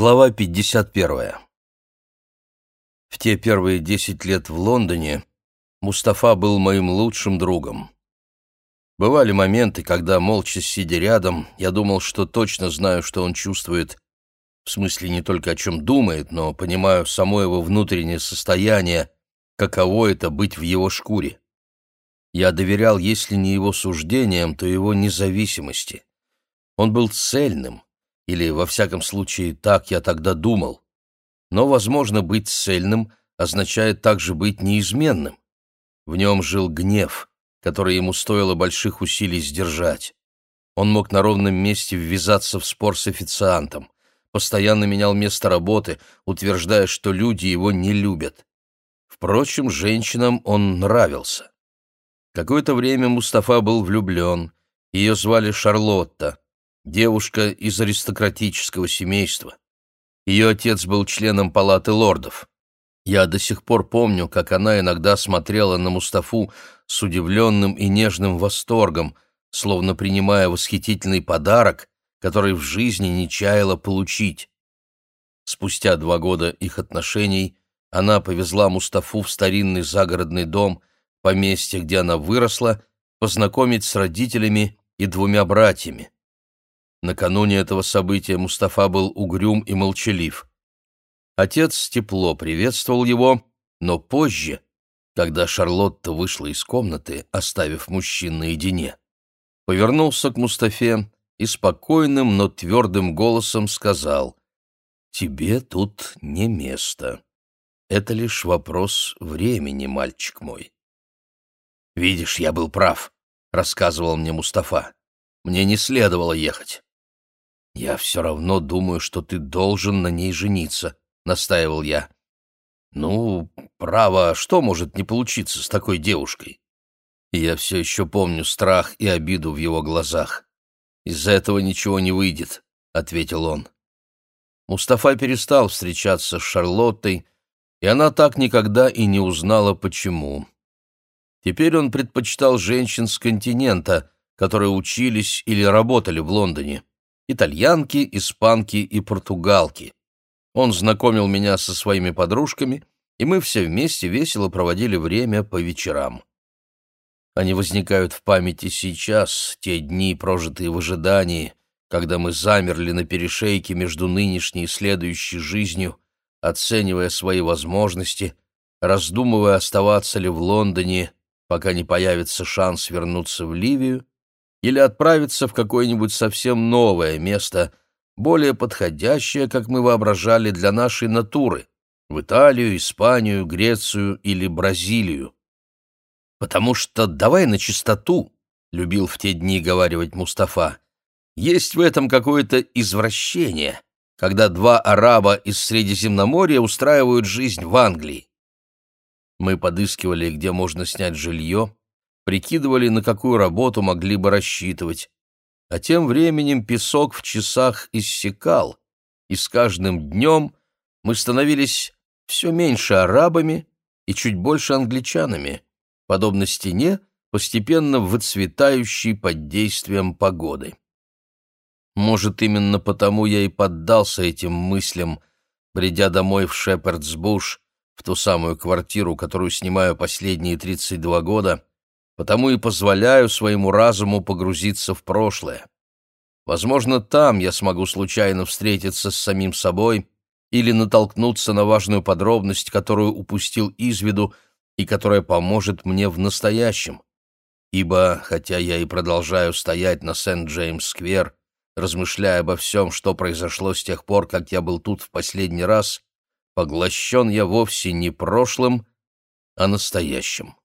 Глава 51. В те первые десять лет в Лондоне Мустафа был моим лучшим другом. Бывали моменты, когда, молча сидя рядом, я думал, что точно знаю, что он чувствует, в смысле не только о чем думает, но понимаю само его внутреннее состояние, каково это быть в его шкуре. Я доверял, если не его суждениям, то его независимости. Он был цельным, или, во всяком случае, так я тогда думал. Но, возможно, быть цельным означает также быть неизменным. В нем жил гнев, который ему стоило больших усилий сдержать. Он мог на ровном месте ввязаться в спор с официантом, постоянно менял место работы, утверждая, что люди его не любят. Впрочем, женщинам он нравился. Какое-то время Мустафа был влюблен. Ее звали Шарлотта девушка из аристократического семейства. Ее отец был членом палаты лордов. Я до сих пор помню, как она иногда смотрела на Мустафу с удивленным и нежным восторгом, словно принимая восхитительный подарок, который в жизни не чаяла получить. Спустя два года их отношений она повезла Мустафу в старинный загородный дом, поместье, где она выросла, познакомить с родителями и двумя братьями. Накануне этого события Мустафа был угрюм и молчалив. Отец тепло приветствовал его, но позже, когда Шарлотта вышла из комнаты, оставив мужчин наедине, повернулся к Мустафе и спокойным, но твердым голосом сказал «Тебе тут не место. Это лишь вопрос времени, мальчик мой». «Видишь, я был прав», — рассказывал мне Мустафа. «Мне не следовало ехать. «Я все равно думаю, что ты должен на ней жениться», — настаивал я. «Ну, право, что может не получиться с такой девушкой?» И я все еще помню страх и обиду в его глазах. «Из-за этого ничего не выйдет», — ответил он. Мустафа перестал встречаться с Шарлоттой, и она так никогда и не узнала, почему. Теперь он предпочитал женщин с континента, которые учились или работали в Лондоне итальянки, испанки и португалки. Он знакомил меня со своими подружками, и мы все вместе весело проводили время по вечерам. Они возникают в памяти сейчас, те дни, прожитые в ожидании, когда мы замерли на перешейке между нынешней и следующей жизнью, оценивая свои возможности, раздумывая, оставаться ли в Лондоне, пока не появится шанс вернуться в Ливию, или отправиться в какое-нибудь совсем новое место, более подходящее, как мы воображали, для нашей натуры, в Италию, Испанию, Грецию или Бразилию. «Потому что давай на чистоту», — любил в те дни говаривать Мустафа, «есть в этом какое-то извращение, когда два араба из Средиземноморья устраивают жизнь в Англии». Мы подыскивали, где можно снять жилье, прикидывали, на какую работу могли бы рассчитывать. А тем временем песок в часах иссякал, и с каждым днем мы становились все меньше арабами и чуть больше англичанами, подобно стене, постепенно выцветающей под действием погоды. Может, именно потому я и поддался этим мыслям, придя домой в Шепардсбуш, в ту самую квартиру, которую снимаю последние 32 года, потому и позволяю своему разуму погрузиться в прошлое. Возможно, там я смогу случайно встретиться с самим собой или натолкнуться на важную подробность, которую упустил из виду и которая поможет мне в настоящем. Ибо, хотя я и продолжаю стоять на Сент-Джеймс-сквер, размышляя обо всем, что произошло с тех пор, как я был тут в последний раз, поглощен я вовсе не прошлым, а настоящим.